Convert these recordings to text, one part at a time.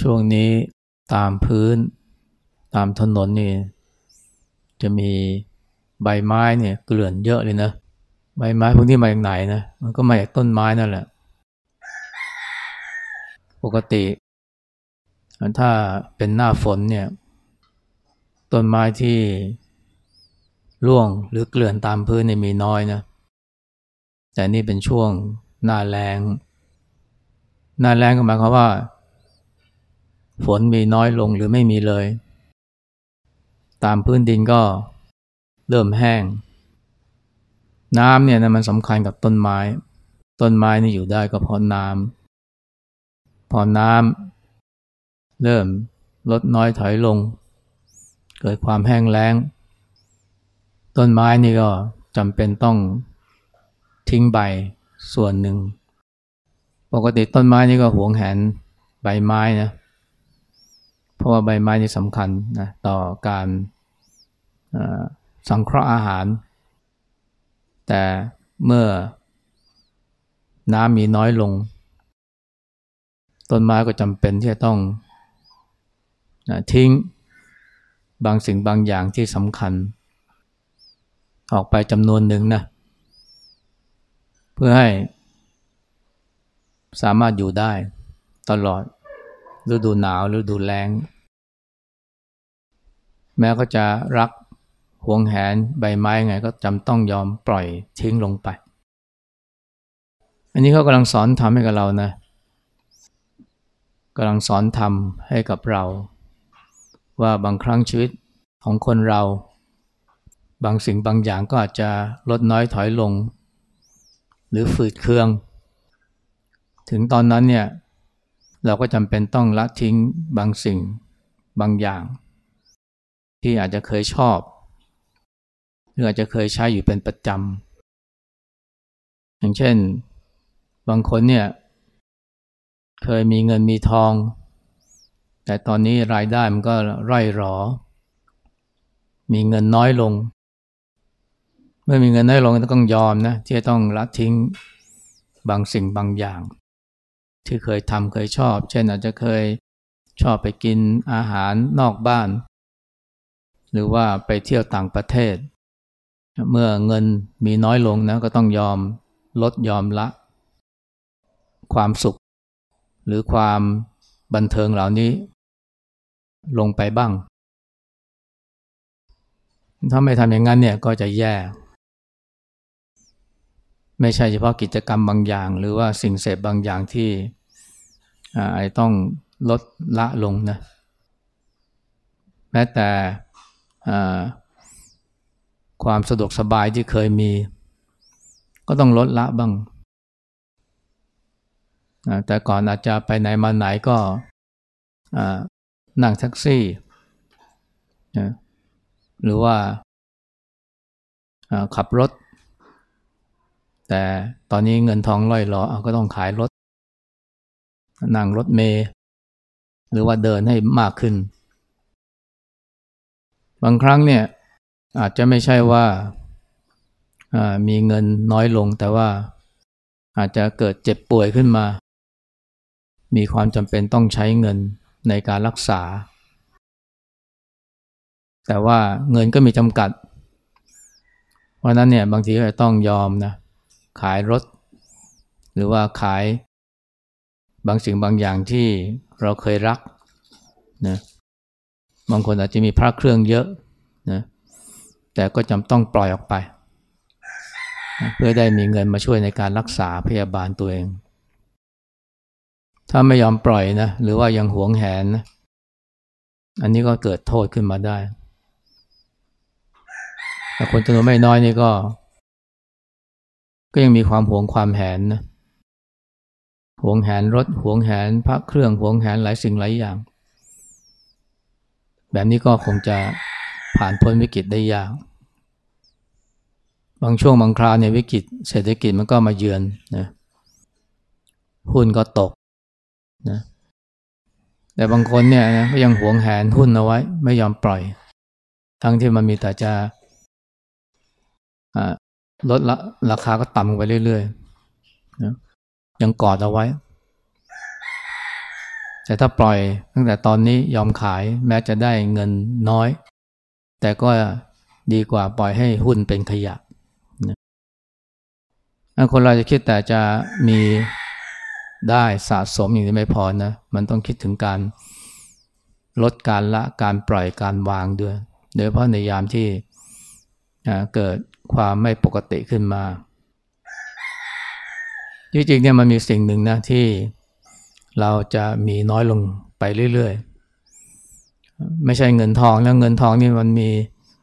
ช่วงนี้ตามพื้น ตามถนนนี่จะมีใบไม้เนี่ยเกลื่อนเยอะเลยนะ ใบไม้พวกนี้มาจากไหนนะ มันก็มาจากต้นไม้นั่นแหละ ปกติ ถ้าเป็นหน้าฝนเนี่ย ต้นไม้ที่ร่วงหรือเกลื่อนตามพื้นเนี่ยมีน้อยนะ แต่นี่เป็นช่วงหน้าแรงหน้าแรงก็หมายความว่า ฝนมีน้อยลงหรือไม่มีเลย ตามพื้นดินก็เริ่มแห้ง น้ำเนี่ยนะมันสำคัญกับต้นไม้ ต้นไม้นี่อยู่ได้ก็เพราะน้ำพอน้ำเริ่มลดน้อยถอยลง เกิดความแห้งแล้ง ต้นไม้นี่ก็จำเป็นต้องทิ้งใบส่วนหนึ่ง ปกติต้นไม้นี่ก็หวงแหนใบไม้นะ เพราะว่าใบไม้นี่สำคัญนะต่อการสังเคราะห์อาหาร แต่เมื่อน้ำมีน้อยลง ต้นไม้ก็จำเป็นที่จะต้องทิ้งบางสิ่งบางอย่างที่สำคัญ ออกไปจำนวนหนึ่งนะเพื่อให้สามารถอยู่ได้ตลอดฤดูหนาวฤดูแล้ง แม้ก็จะรักหวงแหนใบไม้ไงก็จำต้องยอมปล่อยทิ้งลงไป อันนี้เขากำลังสอนทำให้กับเรานะกำลังสอนทำให้กับเรา ว่าบางครั้งชีวิตของคนเรา บางสิ่งบางอย่างก็อาจจะลดน้อยถอยลง หรือฝืดเคือง ถึงตอนนั้นเนี่ยเราก็จำเป็นต้องละทิ้งบางสิ่งบางอย่าง ที่อาจจะเคยชอบหรืออาจจะเคยใช้อยู่เป็นประจำอย่างเช่น บางคนเนี่ย เคยมีเงินมีทอง แต่ตอนนี้รายได้มันก็ร่อยหรอ มีเงินน้อยลง เมื่อมีเงินน้อยลงก็ต้องยอมนะที่จะต้องละทิ้งบางสิ่งบางอย่าง ที่เคยทำเคยชอบ เช่นอาจจะเคยชอบไปกินอาหารนอกบ้าน หรือว่าไปเที่ยวต่างประเทศ เมื่อเงินมีน้อยลงนะก็ต้องยอมลดยอมละ ความสุข หรือความบันเทิงเหล่านี้ ลงไปบ้าง ถ้าไม่ทำอย่างนั้นเนี่ยก็จะแย่ ไม่ใช่เฉพาะกิจกรรมบางอย่าง หรือว่าสิ่งเสพบางอย่างที่ไอาจต้องลดละลงนะแม้แต่ ความสะดวกสบายที่เคยมี ก็ต้องลดละบ้าง แต่ก่อนอาจจะไปไหนมาไหนก็นั่งแท็กซี่หรือว่าขับรถ แต่ตอนนี้เงินทองล่อยหลอก็ต้องขายรถ นั่งรถเมย์หรือว่าเดินให้มากขึ้น บางครั้งเนี่ยอาจจะไม่ใช่ว่ามีเงินน้อยลง แต่ว่าอาจจะเกิดเจ็บป่วยขึ้นมา มีความจำเป็นต้องใช้เงินในการรักษา แต่ว่าเงินก็มีจำกัด เพราะนั้นเนี่ยบางทีก็จะต้องยอมนะขายรถ หรือว่าขายบางสิ่งบางอย่างที่เราเคยรักนะ บางคนอาจจะมีพระเครื่องเยอะนะแต่ก็จำต้องปล่อยออกไปเพื่อได้มีเงินมาช่วยในการรักษาพยาบาลตัวเอง ถ้าไม่ยอมปล่อยนะหรือว่ายังหวงแหนนะอันนี้ก็เกิดโทษขึ้นมาได้แต่คนจำนวนไม่น้อยนี่ก็ ก็ยังมีความหวงความแหนนะหวงแหนรถหวงแหนพระเครื่องหวงแหนหลายสิ่งหลายอย่าง แบบนี้ก็คงจะผ่านพ้นวิกฤตได้ยาก บางช่วงบางคราวเนี่ยวิกฤตเศรษฐกิจมันก็มาเยือนนะหุ้นก็ตกนะแต่บางคนเนี่ยนะก็ยังหวงแหนหุ้นเอาไว้ ไม่ยอมปล่อย ทั้งที่มันมีแต่จะลดละราคาก็ต่ำไปเรื่อยๆนะยังกอดเอาไว้ แต่ถ้าปล่อยตั้งแต่ตอนนี้ยอมขายแม้จะได้เงินน้อย แต่ก็ดีกว่าปล่อยให้หุ้นเป็นขยะนะคนเราจะคิดแต่จะมีได้สะสมอย่างนี้ไม่พอนะ มันต้องคิดถึงการลดการละการปล่อยการวางด้วย โดยเฉพาะในยามที่เกิดความไม่ปกติขึ้นมา จริงๆเนี่ยมันมีสิ่งหนึ่งนะที่ เราจะมีน้อยลงไปเรื่อยๆ ไม่ใช่เงินทองแล้วเงินทองนี่มันมี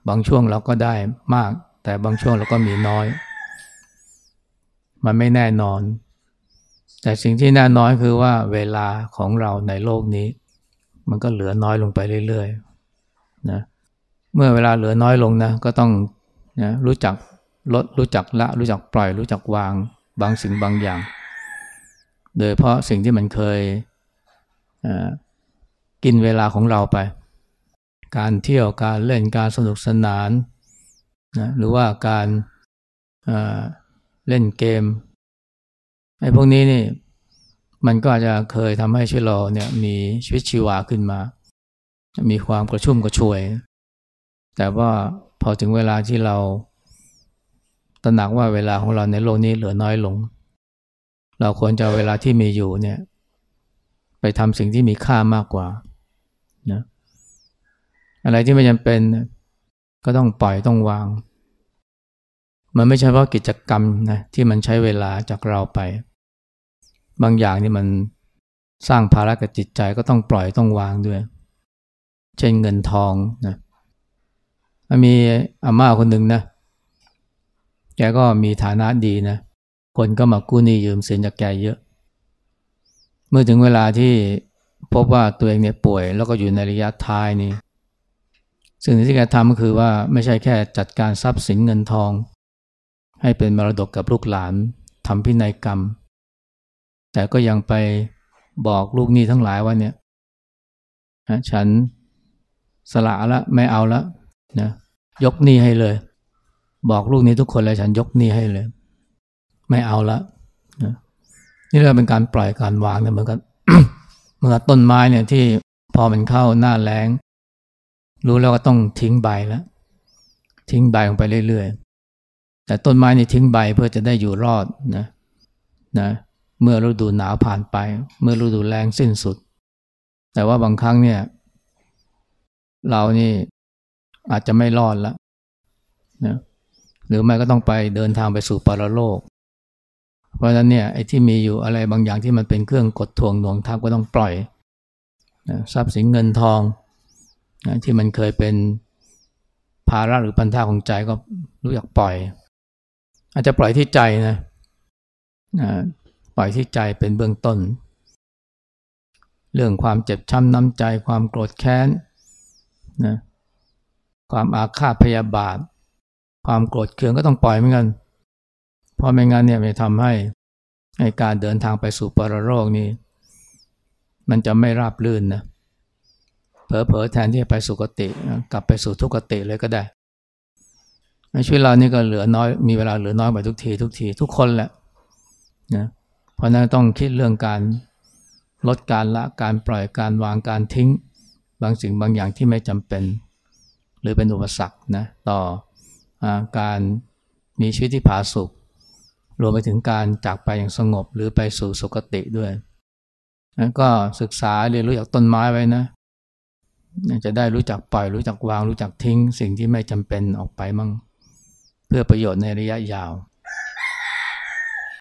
บางช่วงเราก็ได้มาก แต่บางช่วงเราก็มีน้อย มันไม่แน่นอน แต่สิ่งที่แน่นอนคือว่าเวลาของเราในโลกนี้ มันก็เหลือน้อยลงไปเรื่อยๆนะเมื่อเวลาเหลือน้อยลงนะก็ต้องนะรู้จักลดรู้จักละรู้จักปล่อยรู้จักวางบางสิ่งบางอย่าง โดยเพราะสิ่งที่มันเคยกินเวลาของเราไป การเที่ยวการเล่นการสนุกสนานนะหรือว่าการเล่นเกมไอ้พวกนี้นี่มันก็อาจจะเคยทำให้ชีวิตเราเนี่ยมีชีวิตชีวาขึ้นมา มีความกระชุ่มกระชวย แต่ว่าพอถึงเวลาที่เราตระหนักว่าเวลาของเราในโลกนี้เหลือน้อยลง เราควรจะเวลาที่มีอยู่เนี่ย ไปทำสิ่งที่มีค่ามากกว่านะอะไรที่ไม่จำเป็นก็ต้องปล่อยต้องวาง มันไม่ใช่เพราะกิจกรรมนะที่มันใช้เวลาจากเราไป บางอย่างนี่มันสร้างภาระกับจิตใจก็ต้องปล่อยต้องวางด้วย เช่นเงินทองนะมีอาม่าคนหนึ่งนะแกก็มีฐานะดีนะ คนก็มากู้หนี้ยืมสินจากแกเยอะ เมื่อถึงเวลาที่พบว่าตัวเองเนี่ยป่วย แล้วก็อยู่ในระยะท้ายนี่สิ่งที่แกทำก็คือว่าไม่ใช่แค่จัดการทรัพย์สินเงินทอง ให้เป็นมรดกกับลูกหลานทำพินัยกรรม แต่ก็ยังไปบอกลูกหนี้ทั้งหลายว่าเนี่ยฉันสละละไม่เอาละนะยกหนี้ให้เลย บอกลูกนี้ทุกคนเลยฉันยกหนี้ให้เลย ไม่เอาละนี่เราเป็นการปล่อยการวางเนี่ยเหมือนกันเหมือนต้นไม้เนี่ยที่พอมันเข้าหน้าแรงรู้แล้วก็ต้องทิ้งใบแล้วทิ้งใบลงไปเรื่อยๆ แต่ต้นไม้นี่ทิ้งใบเพื่อจะได้อยู่รอดนะนะเมื่อฤดูหนาวผ่านไป เมื่อฤดูแรงสิ้นสุด แต่ว่าบางครั้งเนี่ย เรานี่อาจจะไม่รอดแล้วนะหรือไม่ก็ต้องไปเดินทางไปสู่ปรโลก เพราะฉะนั้นเนี่ยไอ้ที่มีอยู่อะไรบางอย่างที่มันเป็นเครื่องกดทวงหน่วงทับก็ต้องปล่อยนะทรัพย์สินเงินทองนะที่มันเคยเป็นภาระหรือพันธะของใจก็รู้จักปล่อย อาจจะปล่อยที่ใจนะนะปล่อยที่ใจเป็นเบื้องต้น เรื่องความเจ็บช้ำน้ำใจ ความโกรธแค้นนะความอาฆาตพยาบาท ความโกรธเคืองก็ต้องปล่อยเหมือนกัน เพราะไม่งั้นเนี่ยมันทำให้ใการเดินทางไปสู่ปรโลกนี้มันจะไม่ราบรื่นนะเผลอๆแทนที่จะไปสุคติ กลับไปสู่ทุกขติเลยก็ได้ชีวิตเรานี่ก็เหลือน้อยมีเวลาเหลือน้อยไปทุกทีทุกทีทุกคนแหละนะเพราะนั้นต้องคิดเรื่องการลดการละการปล่อยการวางการทิ้ง บางสิ่งบางอย่างที่ไม่จำเป็น หรือเป็นอุปสรรคนะต่ออการมีชีวิตที่ผาสุก รวมไปถึงการจากไปอย่างสงบหรือไปสู่สุคติด้วยนั้นก็ศึกษาเรียนรู้จากต้นไม้ไว้นะ จะได้รู้จักปล่อย รู้จักวาง รู้จักทิ้ง สิ่งที่ไม่จำเป็นออกไปมั่งเพื่อประโยชน์ในระยะยาว